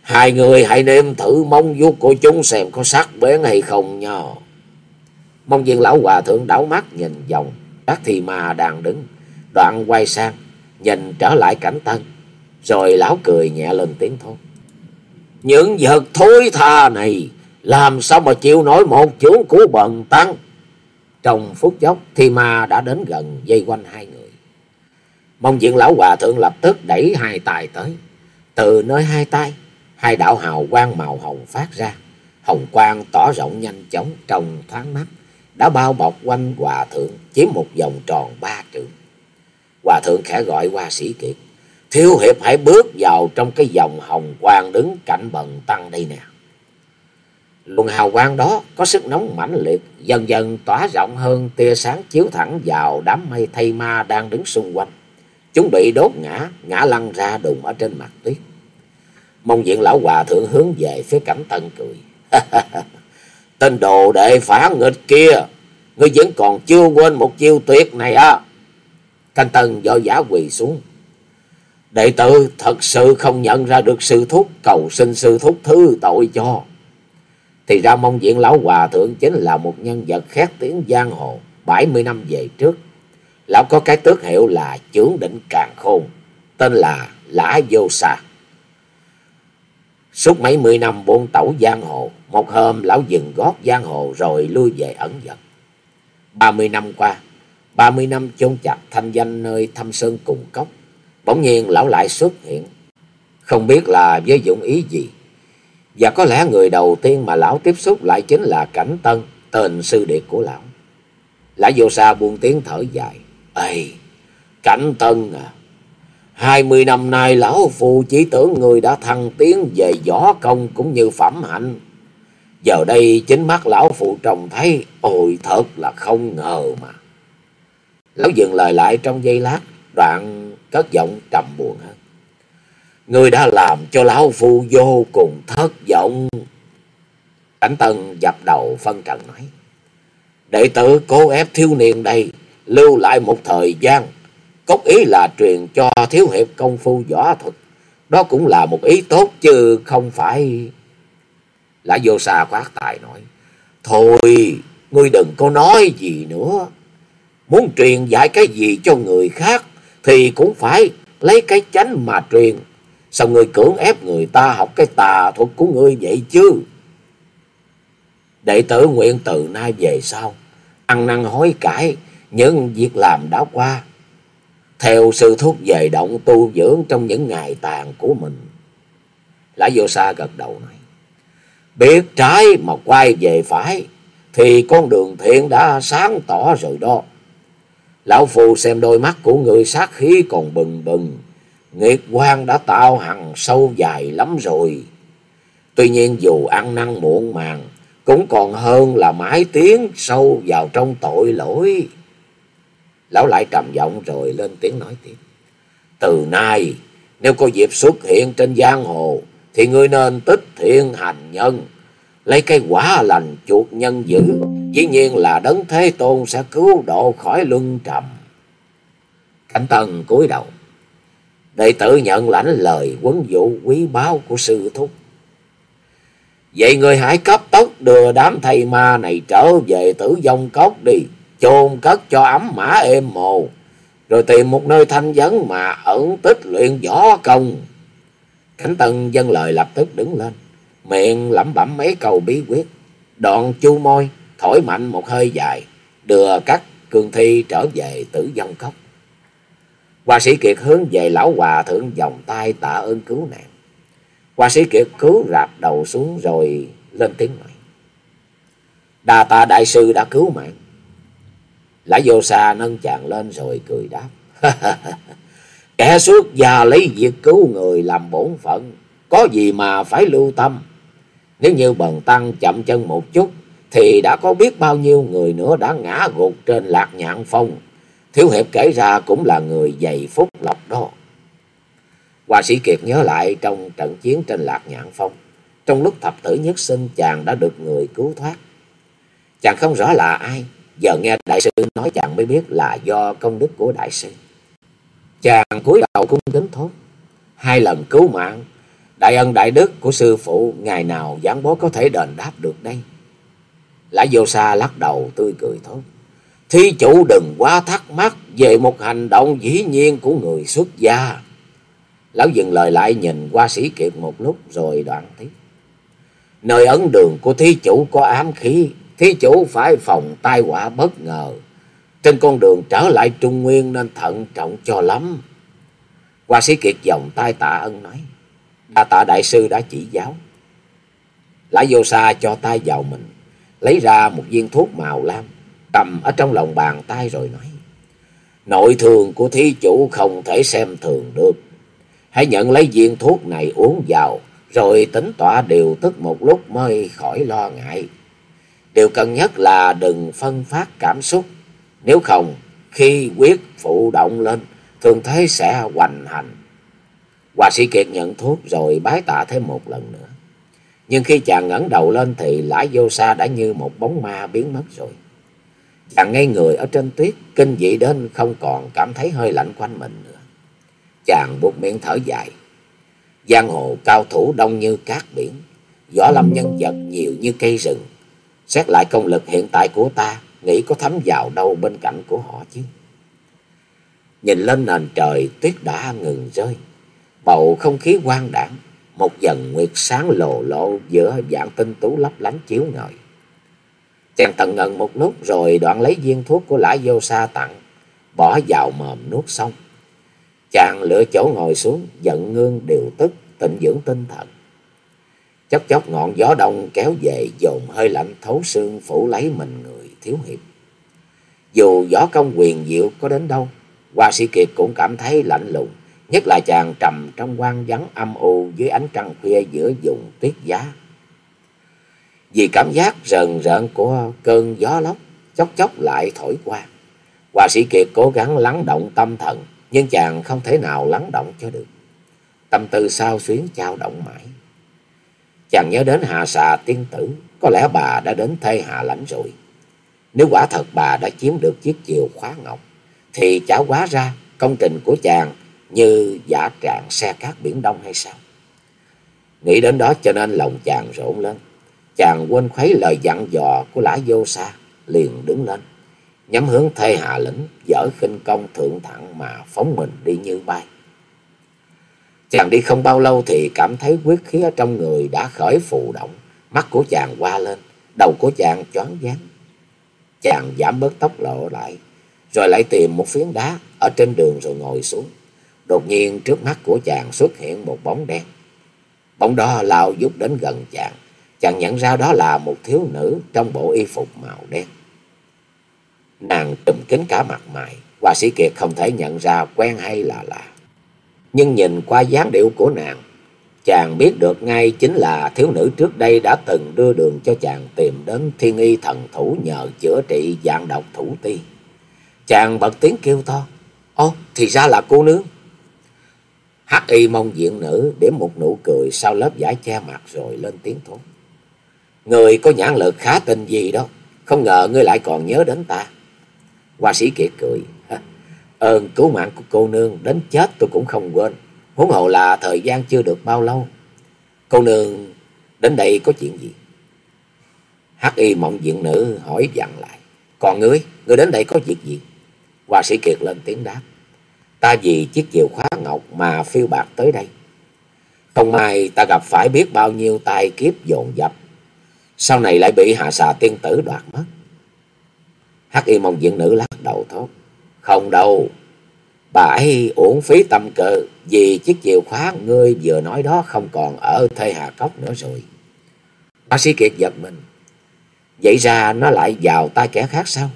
Hai người hãy nếm thử móng vuốt của chúng xem có sắc bén hay không nha. Mông viên lão hòa thượng đảo mắt nhìn vòng các thì mà đang đứng. Đoạn quay sang, nhìn trở lại cảnh tân. Rồi lão cười nhẹ lên tiếng thốt. Những vật thối tha này, làm sao mà chịu nổi một chướng của bần tăng. Trong phút chốc thì ma đã đến gần dây quanh hai người. Mong diện lão hòa thượng lập tức đẩy hai tài tới. Từ nơi hai tay, hai đạo hào quang màu hồng phát ra. Hồng quang tỏ rộng nhanh chóng trong thoáng mắt, đã bao bọc quanh hòa thượng chiếm một vòng tròn ba trượng. Hòa thượng khẽ gọi qua sĩ kiệt. Thiếu hiệp hãy bước vào trong cái vòng hồng quang đứng cạnh bần tăng đây nè. Luồng hào quang đó có sức nóng mãnh liệt, dần dần tỏa rộng hơn tia sáng chiếu thẳng vào đám mây thây ma đang đứng xung quanh. Chúng bị đốt ngã, ngã lăn ra đùng ở trên mặt tuyết. mong diện lão hòa thượng hướng về phía cảnh tân cười. Tên đồ đệ phá nghịch kia, ngươi vẫn còn chưa quên một chiêu tuyệt này á. À? Cảnh tân do giả quỳ xuống. Đệ tử thật sự không nhận ra được sư thúc, cầu xin sư thúc thứ tội cho. Thì ra mong diện lão hòa thượng chính là một nhân vật khét tiếng giang hồ bảy mươi năm về trước. Lão có cái tước hiệu là chướng định càng khôn, tên là Lã Vô xa Suốt mấy mươi năm buôn tẩu giang hồ, một hôm lão dừng gót giang hồ rồi lui về ẩn dật. Ba mươi năm qua, ba mươi năm chôn chặt thanh danh nơi thâm sơn cùng cốc, bỗng nhiên lão lại xuất hiện. Không biết là với dụng ý gì, và có lẽ người đầu tiên mà lão tiếp xúc lại chính là Cảnh Tân, tên sư điệt của lão. Lã vô xa buông tiếng thở dài. Ê, Cảnh Tân à, hai mươi năm nay lão phù chỉ tưởng người đã thăng tiến về võ công cũng như phẩm hạnh. Giờ đây chính mắt lão phụ trông thấy, ôi thật là không ngờ mà. Lão dừng lời lại trong giây lát, đoạn cất giọng trầm buồn hơn. người đã làm cho lão phu vô cùng thất vọng. Cảnh Tân dập đầu phân trần nói. Đệ tử cố ép thiếu niên đây, lưu lại một thời gian. cốt ý là truyền cho thiếu hiệp công phu võ thuật. Đó cũng là một ý tốt chứ không phải... Lã vô xa khoát tài nói. Thôi, ngươi đừng có nói gì nữa. Muốn truyền dạy cái gì cho người khác thì cũng phải lấy cái chánh mà truyền. Sao ngươi cưỡng ép người ta học cái tà thuật của ngươi vậy chứ? Đệ tử nguyện từ nay về sau, ăn năn hối cải những việc làm đã qua. Theo sư thúc về động tu dưỡng trong những ngày tàn của mình. Lã vô xa gật đầu nói. Biết trái mà quay về phải, thì con đường thiện đã sáng tỏ rồi đó. Lão Phù xem đôi mắt của người sát khí còn bừng bừng, Nghiệt quan đã tạo hằng sâu dài lắm rồi. Tuy nhiên dù ăn năn muộn màng, cũng còn hơn là mãi tiếng sâu vào trong tội lỗi. Lão lại trầm giọng rồi lên tiếng nói tiếp. Từ nay, nếu có dịp xuất hiện trên giang hồ, thì ngươi nên tích thiện hành nhân, lấy cái quả lành chuột nhân dữ, dĩ nhiên là đấng thế tôn sẽ cứu độ khỏi luân trầm. Cảnh tần cúi đầu. Đệ tử nhận lãnh lời quấn dụ quý báu của sư thúc. Vậy người hãy cấp tốc đưa đám thầy ma này trở về tử vong cốc đi chôn cất cho ấm mã êm mồ. Rồi tìm một nơi thanh vắng mà ẩn tích luyện võ công. Cảnh tân dân lời lập tức đứng lên. Miệng lẩm bẩm mấy câu bí quyết. Đoạn chu môi thổi mạnh một hơi dài. Đưa các cương thi trở về tử vong cốc. Hoa sĩ Kiệt hướng về lão hòa thượng vòng tay tạ ơn cứu nạn. Hoa sĩ Kiệt cứu rạp đầu xuống rồi lên tiếng nói. Đà tạ đại sư đã cứu mạng. Lã vô xa nâng chàng lên rồi cười đáp. Kẻ suốt già lấy việc cứu người làm bổn phận. Có gì mà phải lưu tâm. Nếu như bần tăng chậm chân một chút. Thì đã có biết bao nhiêu người nữa đã ngã gục trên lạc nhạn phong Thiếu hiệp kể ra cũng là người dày phúc lộc đó. hòa sĩ Kiệt nhớ lại trong trận chiến trên Lạc Nhạn Phong. Trong lúc thập tử nhất sinh chàng đã được người cứu thoát. Chàng không rõ là ai. Giờ nghe đại sư nói chàng mới biết là do công đức của đại sư. Chàng cúi đầu cung kính thốt. Hai lần cứu mạng. Đại ân đại đức của sư phụ ngày nào giảng bố có thể đền đáp được đây. Lã vô xa lắc đầu tươi cười thốt. Thí chủ đừng quá thắc mắc về một hành động dĩ nhiên của người xuất gia. Lão dừng lời lại nhìn qua sĩ kiệt một lúc rồi đoạn tiếp. Nơi ấn đường của thí chủ có ám khí, thí chủ phải phòng tai họa bất ngờ. Trên con đường trở lại Trung Nguyên nên thận trọng cho lắm. Hoa sĩ kiệt vòng tay tạ ân nói. đa tạ đại sư đã chỉ giáo lã vô sa cho tay vào mình, lấy ra một viên thuốc màu lam, cầm ở trong lòng bàn tay rồi nói, nội thường của thí chủ không thể xem thường được hãy nhận lấy viên thuốc này uống vào, rồi tính tỏa điều tức một lúc mới khỏi lo ngại điều cần nhất là đừng phân phát cảm xúc nếu không, khi quyết phụ động lên, thường thế sẽ hoành hành. Hòa sĩ kiệt nhận thuốc rồi bái tạ thêm một lần nữa. Nhưng khi chàng ngẩng đầu lên thì lãi vô xa đã như một bóng ma biến mất rồi. Chàng ngay người ở trên tuyết, kinh dị đến không còn cảm thấy hơi lạnh quanh mình nữa. Chàng buộc miệng thở dài. Giang hồ cao thủ đông như cát biển, võ lâm nhân vật nhiều như cây rừng. Xét lại công lực hiện tại của ta nghĩ có thấm vào đâu bên cạnh của họ chứ. Nhìn lên nền trời, tuyết đã ngừng rơi. Bầu không khí quang đảng một dần nguyệt sáng lồ lộ giữa dạng tinh tú lấp lánh chiếu ngời. Chàng tận ngần một lúc rồi đoạn lấy viên thuốc của lã vô sa tặng, bỏ vào mồm nuốt xong. Chàng lựa chỗ ngồi xuống, giận ngương điều tức, tịnh dưỡng tinh thần. Chốc chốc ngọn gió đông kéo về, dồn hơi lạnh thấu xương phủ lấy mình người thiếu hiệp. Dù võ công quyền diệu có đến đâu, hoa sĩ kiệt cũng cảm thấy lạnh lùng, nhất là chàng trầm trong quan vắng âm u dưới ánh trăng khuya giữa vùng tuyết giá. Vì cảm giác rờn rợn của cơn gió lốc chốc chốc lại thổi qua, hoa sĩ kiệt cố gắng lắng động tâm thần, nhưng chàng không thể nào lắng động cho được. Tâm tư sao xuyến trao động mãi. Chàng nhớ đến hà xà tiên tử, có lẽ bà đã đến thê hà lãnh rồi nếu quả thật bà đã chiếm được chiếc chiều khóa ngọc, thì chả quá ra công trình của chàng như giả trạng xe cát biển đông hay sao? Nghĩ đến đó cho nên lòng chàng rộn lên. Chàng quên khuấy lời dặn dò của lã vô xa liền đứng lên. Nhắm hướng thê hạ lĩnh, dở khinh công thượng thẳng mà phóng mình đi như bay. Chàng đi không bao lâu thì cảm thấy quyết khí ở trong người đã khởi phù động, mắt của chàng qua lên, đầu của chàng choáng váng chàng giảm bớt tốc độ lại, rồi lại tìm một phiến đá ở trên đường rồi ngồi xuống. Đột nhiên trước mắt của chàng xuất hiện một bóng đen. Bóng đó lao giúp đến gần chàng. Chàng nhận ra đó là một thiếu nữ trong bộ y phục màu đen. Nàng trùm kín cả mặt mày. Hoa sĩ kiệt không thể nhận ra quen hay là lạ. Nhưng nhìn qua dáng điệu của nàng chàng biết được ngay chính là thiếu nữ trước đây đã từng đưa đường cho chàng tìm đến thiên y thần thủ nhờ chữa trị dạng độc thủ ti. Chàng bật tiếng kêu to, ô, thì ra là cô nương. Hắc y mong diện nữ điểm một nụ cười sau lớp giải che mặt rồi lên tiếng thốt, người có nhãn lực khá tinh gì đó, không ngờ ngươi lại còn nhớ đến ta. Hoa sĩ kiệt cười ơn cứu mạng của cô nương đến chết tôi cũng không quên huống hồ là thời gian chưa được bao lâu. Cô nương, đến đây có chuyện gì? Hắc y mộng diện nữ hỏi dặn lại. Còn ngươi ngươi đến đây có việc gì? Hoa sĩ kiệt lên tiếng đáp. Ta vì chiếc chìa khóa ngọc mà phiêu bạc tới đây. Không may ta gặp phải biết bao nhiêu tai kiếp dồn dập. Sau này lại bị hạ xà tiên tử đoạt mất. Hắc y mộng diện nữ lắc đầu thốt. Không đâu bà ấy uổng phí tâm cơ, vì chiếc chìa khóa ngươi vừa nói đó không còn ở thê hà cốc nữa rồi. Bác sĩ kiệt giật mình. Vậy ra nó lại vào tay kẻ khác sao?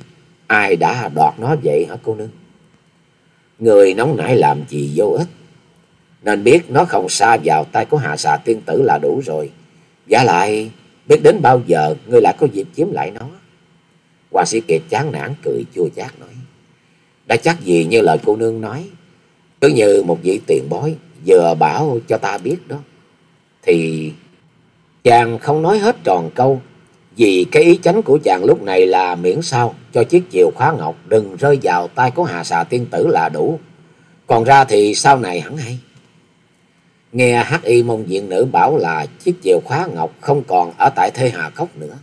Ai đã đoạt nó vậy hả cô nương? Người nóng nảy làm gì vô ích? Nên biết nó không xa vào tay của hạ xà tiên tử là đủ rồi. Giả lại, biết đến bao giờ ngươi lại có dịp chiếm lại nó? Hoa sĩ Kiệt chán nản cười chua chát nói. Đã chắc gì như lời cô nương nói. Cứ như một vị tiền bối, vừa bảo cho ta biết đó. Thì chàng không nói hết tròn câu. Vì cái ý chánh của chàng lúc này là miễn sao cho chiếc chìa khóa ngọc đừng rơi vào tay của hà xà tiên tử là đủ. Còn ra thì sau này hẳn hay. Nghe hắc y mông diện nữ bảo là chiếc chìa khóa ngọc không còn ở tại thê hà cốc nữa.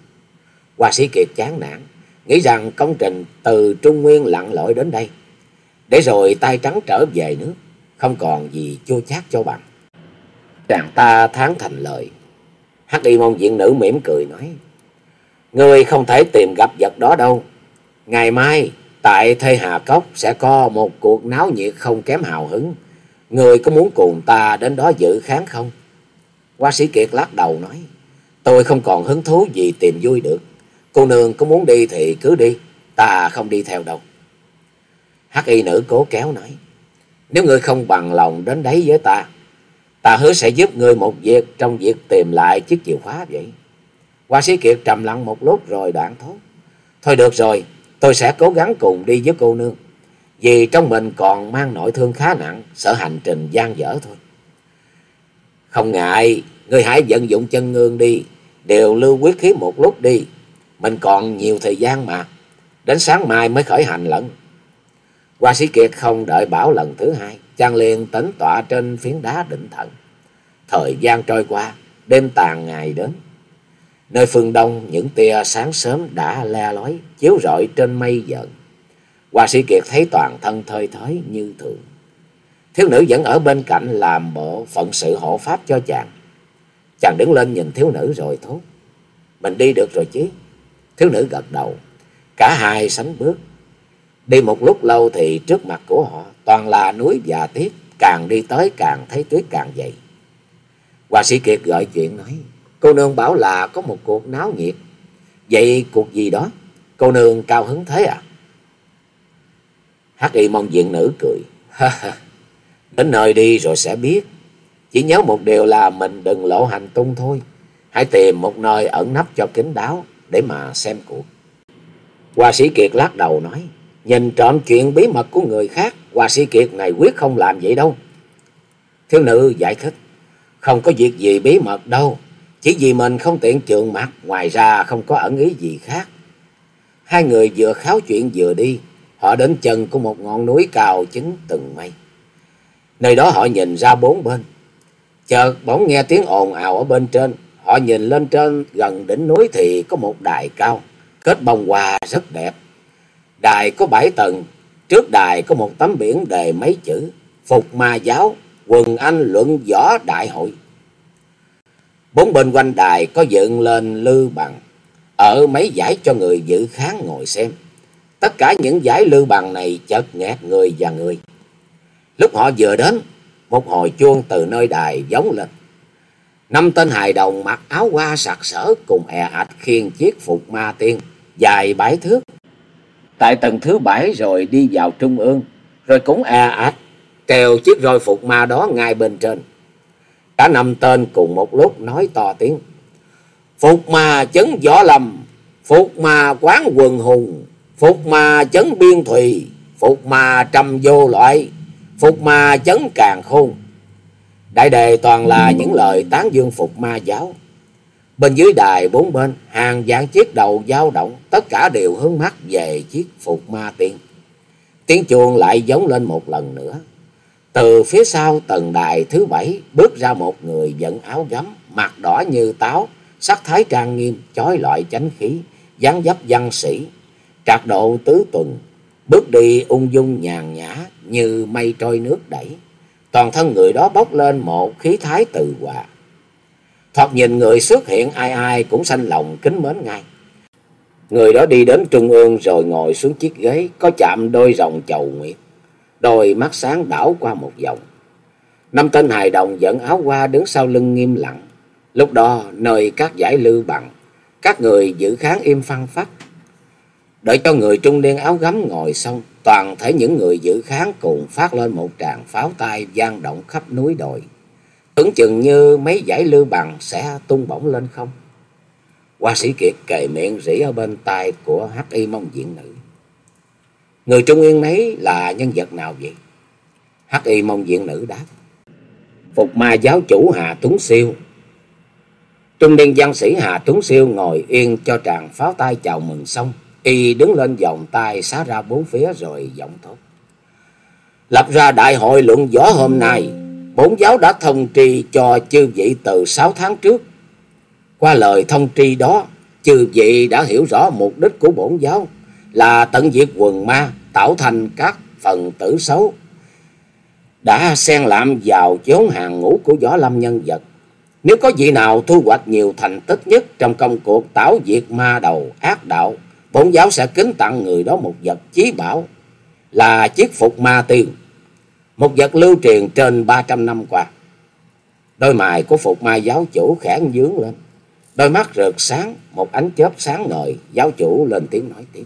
Hoa sĩ Kiệt chán nản nghĩ rằng công trình từ Trung Nguyên lặn lội đến đây, để rồi tay trắng trở về nước, không còn gì chua chát cho bằng. Chàng ta thán thành lời, hắc y môn diện nữ mỉm cười nói, Ngươi không thể tìm gặp vật đó đâu. Ngày mai, tại Thê Hà Cốc sẽ có một cuộc náo nhiệt không kém hào hứng. Ngươi có muốn cùng ta đến đó dự kháng không? Hoa sĩ Kiệt lắc đầu nói. Tôi không còn hứng thú gì tìm vui được. Cô nương có muốn đi thì cứ đi. Ta không đi theo đâu. Hắc y nữ cố kéo nói. Nếu ngươi không bằng lòng đến đấy với ta. Ta hứa sẽ giúp ngươi một việc trong việc tìm lại chiếc chìa khóa vậy. Hoa sĩ Kiệt trầm lặng một lúc rồi đoạn thốt. Thôi được rồi, tôi sẽ cố gắng cùng đi với cô nương. Vì trong mình còn mang nội thương khá nặng, sợ hành trình gian dở thôi. Không ngại, ngươi hãy vận dụng chân ngương đi, đều lưu quyết khí một lúc đi. Mình còn nhiều thời gian mà, đến sáng mai mới khởi hành lận. Hoa sĩ Kiệt không đợi bảo lần thứ hai, chàng liền tấn tọa trên phiến đá định thần. Thời gian trôi qua, đêm tàn ngày đến. Nơi phương đông những tia sáng sớm đã le lói, chiếu rọi trên mây giận Hoa sĩ Kiệt thấy toàn thân thơi thới như thường. Thiếu nữ vẫn ở bên cạnh làm bộ phận sự hộ pháp cho chàng. Chàng đứng lên nhìn thiếu nữ rồi thốt. Mình đi được rồi chứ. Thiếu nữ gật đầu. Cả hai sánh bước. Đi một lúc lâu thì trước mặt của họ toàn là núi và tuyết. Càng đi tới càng thấy tuyết càng dày. hòa sĩ Kiệt gọi chuyện nói. Cô nương bảo là có một cuộc náo nhiệt. Vậy cuộc gì đó? Cô nương cao hứng thế à? Hắc y mong diện nữ cười. Đến nơi đi rồi sẽ biết. Chỉ nhớ một điều là mình đừng lộ hành tung thôi. Hãy tìm một nơi ẩn nấp cho kín đáo để mà xem cuộc. Hoa sĩ Kiệt lắc đầu nói. Nhìn trộm chuyện bí mật của người khác. Hoa sĩ Kiệt này quyết không làm vậy đâu. Thiếu nữ giải thích. Không có việc gì bí mật đâu. Chỉ vì mình không tiện trường mặt. Ngoài ra không có ẩn ý gì khác. Hai người vừa kháo chuyện vừa đi. Họ đến chân của một ngọn núi cao chứng từng mây. Nơi đó họ nhìn ra bốn bên. Chợt bỗng nghe tiếng ồn ào ở bên trên. Họ nhìn lên trên gần đỉnh núi thì có một đài cao. Kết bông hoa rất đẹp. Đài có bảy tầng. Trước đài có một tấm biển đề mấy chữ. Phục ma giáo, quần anh luận võ đại hội. Bốn bên quanh đài có dựng lên lư bằng. Ở mấy giải cho người dự kháng ngồi xem. Tất cả những giải lư bằng này chợt nghẹt người và người. Lúc họ vừa đến, một hồi chuông từ nơi đài giống lên. Năm tên hài đồng mặc áo hoa sặc sỡ cùng è ạch khiêng chiếc phục ma tiên dài bảy thước. Tại tầng thứ bảy rồi đi vào trung ương, rồi cũng è ạch treo chiếc roi phục ma đó ngay bên trên. Cả năm tên cùng một lúc nói to tiếng. Phục ma chấn võ lâm, phục ma quán quần hùng, phục ma chấn biên thùy, phục ma trầm vô loại, Phục ma chấn càng khôn. Đại đề toàn là những lời tán dương phục ma giáo. Bên dưới đài bốn bên, hàng dạng chiếc đầu dao động, tất cả đều hướng mắt về chiếc phục ma tiên. Tiếng chuông lại giống lên một lần nữa. Từ phía sau tầng đài thứ bảy bước ra một người dẫn áo gấm, mặt đỏ như táo, sắc thái trang nghiêm, chói lọi chánh khí, dáng dấp văn sĩ, trạc độ tứ tuần, bước đi ung dung nhàn nhã như mây trôi nước đẩy. Toàn thân người đó bốc lên một khí thái từ hòa. Thoạt nhìn người xuất hiện ai ai cũng sanh lòng kính mến ngay. Người đó đi đến trung ương rồi ngồi xuống chiếc ghế có chạm đôi rồng chầu nguyệt. Đôi mắt sáng đảo qua một vòng. Năm tên hài đồng dẫn áo qua đứng sau lưng nghiêm lặng. Lúc đó nơi các giải lưu bằng, các người giữ kháng im phăng phắc. Đợi cho người trung niên áo gấm ngồi xong, toàn thể những người giữ kháng cùng phát lên một tràng pháo tay vang động khắp núi đồi. Tưởng chừng như mấy giải lưu bằng sẽ tung bổng lên không. Hoa sĩ Kiệt kề miệng rỉ ở bên tai của hắc y mông diện nữ. Người Trung Yên nấy là nhân vật nào vậy? Hắc y mông diện nữ đáp. Phục ma giáo chủ Hà Tuấn Siêu. Trung niên văn sĩ Hà Tuấn Siêu ngồi yên cho tràng pháo tay chào mừng xong Y đứng lên vòng tay xá ra bốn phía rồi giọng thốt. Lập ra đại hội luận võ hôm nay, bốn giáo đã thông tri cho chư vị từ sáu tháng trước. Qua lời thông tri đó, chư vị đã hiểu rõ mục đích của bổn giáo là tận diệt quần ma, tạo thành các phần tử xấu. Đã xen lạm vào chốn hàng ngũ của võ lâm nhân vật. Nếu có vị nào thu hoạch nhiều thành tích nhất trong công cuộc tảo diệt ma đầu ác đạo, Bổn giáo sẽ kính tặng người đó một vật chí bảo là chiếc phục ma tiên. Một vật lưu truyền trên ba trăm năm qua. Đôi mày của Phục Ma giáo chủ khẽ dướng lên. Đôi mắt rực sáng, một ánh chớp sáng ngời, giáo chủ lên tiếng nói tiếp.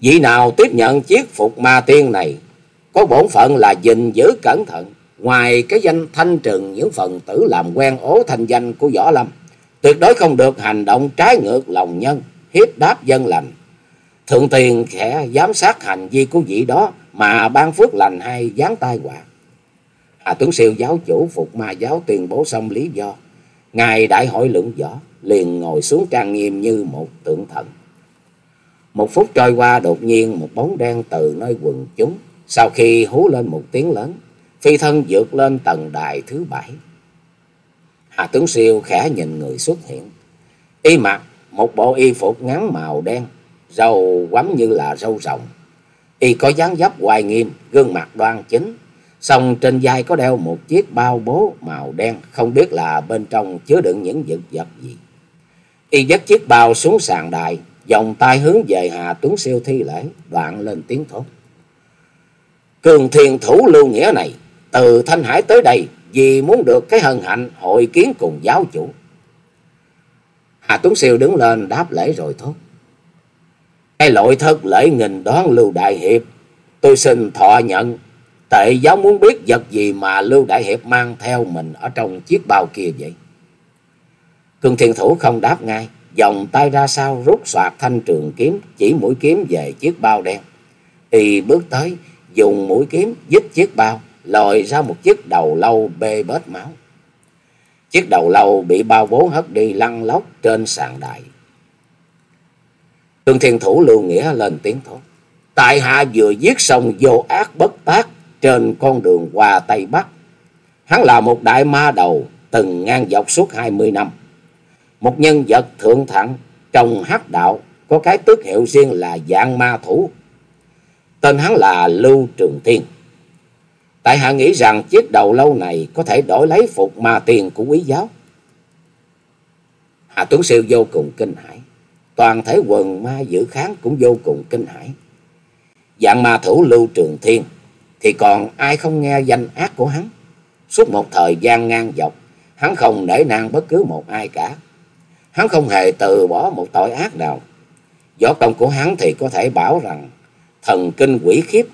Vị nào tiếp nhận chiếc Phục Ma Tiên này, có bổn phận là gìn giữ cẩn thận. Ngoài cái danh thanh trừng những phần tử làm quen ố thanh danh của Võ Lâm, tuyệt đối không được hành động trái ngược lòng nhân, hiếp đáp dân lành. Thượng tiền khẽ giám sát hành vi của vị đó mà ban phước lành hay gián tai họa. Hà Tuấn Siêu giáo chủ Phục Ma giáo tuyên bố xong lý do. Ngài đại hội lượng võ liền ngồi xuống trang nghiêm như một tượng thần. Một phút trôi qua đột nhiên một bóng đen từ nơi quần chúng. Sau khi hú lên một tiếng lớn, phi thân vượt lên tầng đài thứ bảy. Hà Tuấn Siêu khẽ nhìn người xuất hiện. Y mặc một bộ y phục ngắn màu đen, râu quắm như là râu rồng. Y có dáng dấp hoài nghiêm, gương mặt đoan chính, song trên vai có đeo một chiếc bao bố màu đen, không biết là bên trong chứa đựng những vật vật gì. Y dắt chiếc bao xuống sàn đài, vòng tay hướng về Hà Tuấn Siêu thi lễ, đoạn lên tiếng thốt. Cường thiền thủ lưu nghĩa này, từ Thanh Hải tới đây, vì muốn được cái hân hạnh hội kiến cùng giáo chủ. Hà Tuấn Siêu đứng lên đáp lễ rồi thốt. Cái lội thất lễ nghìn đoán Lưu Đại Hiệp, tôi xin thọ nhận. Tệ giáo muốn biết vật gì mà Lưu Đại Hiệp mang theo mình ở trong chiếc bao kia vậy? Cương Thiên Thủ không đáp ngay, vòng tay ra sau rút soạt thanh trường kiếm, chỉ mũi kiếm về chiếc bao đen. Y bước tới, dùng mũi kiếm dứt chiếc bao, lòi ra một chiếc đầu lâu bê bết máu. Chiếc đầu lâu bị bao vốn hất đi lăn lóc trên sàn đài. Tương Thiên Thủ Lưu Nghĩa lên tiếng thốt. Tại hạ vừa giết xong vô ác bất tác trên con đường qua Tây Bắc. Hắn là một đại ma đầu từng ngang dọc suốt hai mươi năm. Một nhân vật thượng thặng trong hắc đạo có cái tước hiệu riêng là dạng ma thủ. Tên hắn là Lưu Trường Thiên. Tại hạ nghĩ rằng chiếc đầu lâu này có thể đổi lấy phục ma tiền của quý giáo. Hạ Tuấn Siêu vô cùng kinh hãi. Toàn thể quần ma giữ kháng cũng vô cùng kinh hãi. Dạng ma thủ lưu trường thiên thì còn ai không nghe danh ác của hắn. Suốt một thời gian ngang dọc, hắn không nể nang bất cứ một ai cả. Hắn không hề từ bỏ một tội ác nào. Võ công của hắn thì có thể bảo rằng thần kinh quỷ khiếp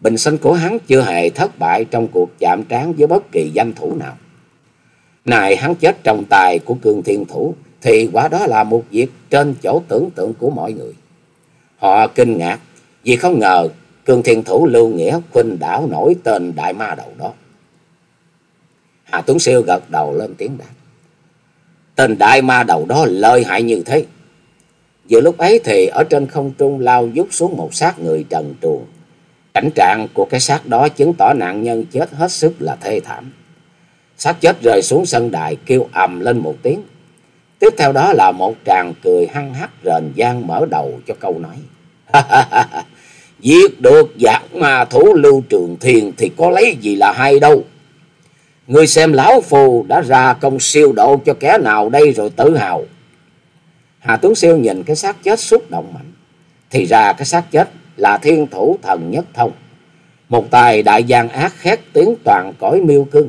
bình sinh của hắn chưa hề thất bại trong cuộc chạm trán với bất kỳ danh thủ nào. Này hắn chết trong tài của cương thiên thủ, thì quả đó là một việc trên chỗ tưởng tượng của mọi người. Họ kinh ngạc vì không ngờ cương thiên thủ lưu nghĩa khuynh đảo nổi tên đại ma đầu đó. Hà Tuấn Siêu gật đầu lên tiếng đáp. Tên đại ma đầu đó lợi hại như thế. vừa lúc ấy thì ở trên không trung lao dút xuống một xác người trần truồng Cảnh trạng của cái xác đó chứng tỏ nạn nhân chết hết sức là thê thảm. Xác chết rơi xuống sân đài kêu ầm lên một tiếng. Tiếp theo đó là một tràng cười hăng hắc rền gian mở đầu cho câu nói. Giết được giặc ma thủ lưu trường thiền thì có lấy gì là hay đâu. Người xem lão phù đã ra công siêu độ cho kẻ nào đây rồi tự hào. Hà Tuấn Siêu nhìn cái xác chết xúc động mạnh. Thì ra cái xác chết là thiên thủ thần nhất thông. Một tài đại gian ác khét tiếng toàn cõi miêu cương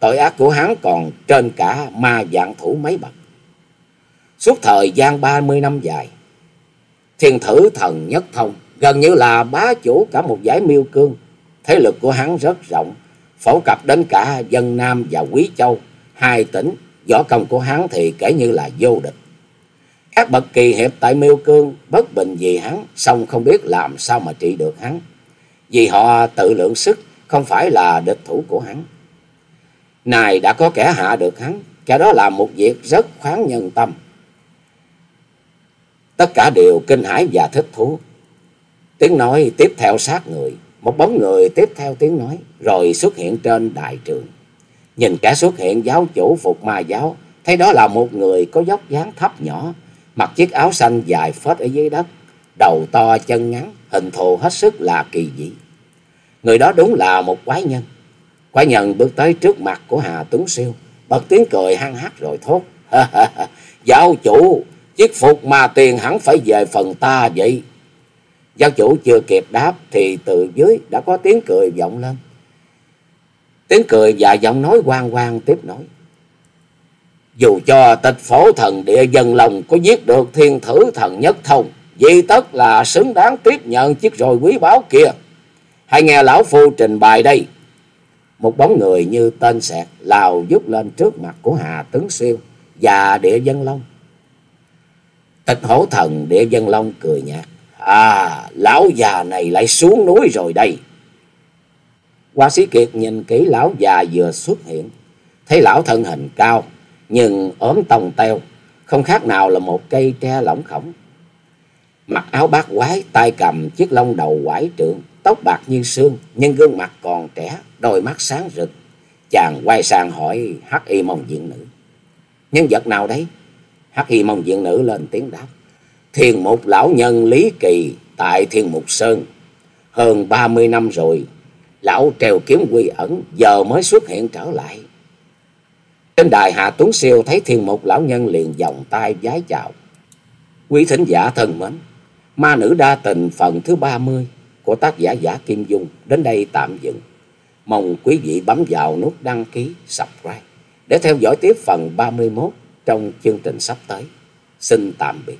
Tội ác của hắn còn trên cả ma dạng thủ mấy bậc. Suốt thời gian ba mươi năm dài, thiên thử thần nhất thông gần như là bá chủ cả một giải miêu cương. Thế lực của hắn rất rộng, phổ cập đến cả dân Nam và Quý Châu, hai tỉnh. Võ công của hắn thì kể như là vô địch. Các bậc kỳ hiệp tại Miêu Cương bất bình vì hắn, xong không biết làm sao mà trị được hắn. Vì họ tự lượng sức, không phải là địch thủ của hắn. Này đã có kẻ hạ được hắn, kẻ đó làm một việc rất khoáng nhân tâm. Tất cả đều kinh hãi và thích thú. Tiếng nói tiếp theo sát người, một bóng người tiếp theo tiếng nói, rồi xuất hiện trên đại trường. Nhìn kẻ xuất hiện giáo chủ phục ma giáo, thấy đó là một người có dốc dáng thấp nhỏ, mặc chiếc áo xanh dài phết ở dưới đất, đầu to chân ngắn, hình thù hết sức là kỳ dị. Người đó đúng là một quái nhân. Quái nhân bước tới trước mặt của Hà Tuấn Siêu, bật tiếng cười hăng hắc rồi thốt. Giáo chủ, chiếc phục mà tiền hẳn phải về phần ta vậy. Giáo chủ chưa kịp đáp thì từ dưới đã có tiếng cười vọng lên. Tiếng cười và giọng nói quang quang tiếp nói. Dù cho tịch phổ thần địa dân lòng có giết được thiên thử thần nhất thông, vì tất là xứng đáng tiếp nhận chiếc rồi quý báu kia. Hãy nghe lão phu trình bày đây. Một bóng người như tên sẹt lào dút lên trước mặt của Hà Tướng Siêu và địa dân long. Tịch hổ thần địa dân long cười nhạt. À, lão già này lại xuống núi rồi đây. Hoa sĩ Kiệt nhìn kỹ lão già vừa xuất hiện. Thấy lão thân hình cao, nhưng ốm tòng teo, không khác nào là một cây tre lỏng khổng. Mặc áo bát quái, tay cầm chiếc lông đầu quải trượng, tóc bạc như sương, nhưng gương mặt còn trẻ, đôi mắt sáng rực. Chàng quay sang hỏi hắc y mông diện nữ. Nhân vật nào đấy? Hắc y mông diện nữ lên tiếng đáp. thiền mục lão nhân Lý Kỳ tại Thiên Mục Sơn. Hơn ba mươi năm rồi, lão trèo kiếm quy ẩn, giờ mới xuất hiện trở lại. Trên đài Hạ Tuấn Siêu thấy thiên mục lão nhân liền vòng tay giái chào. Quý thính giả thân mến, ma nữ đa tình phần thứ ba mươi của tác giả giả Kim Dung đến đây tạm dừng. Mong quý vị bấm vào nút đăng ký, subscribe để theo dõi tiếp phần ba mươi 31 trong chương trình sắp tới. Xin tạm biệt.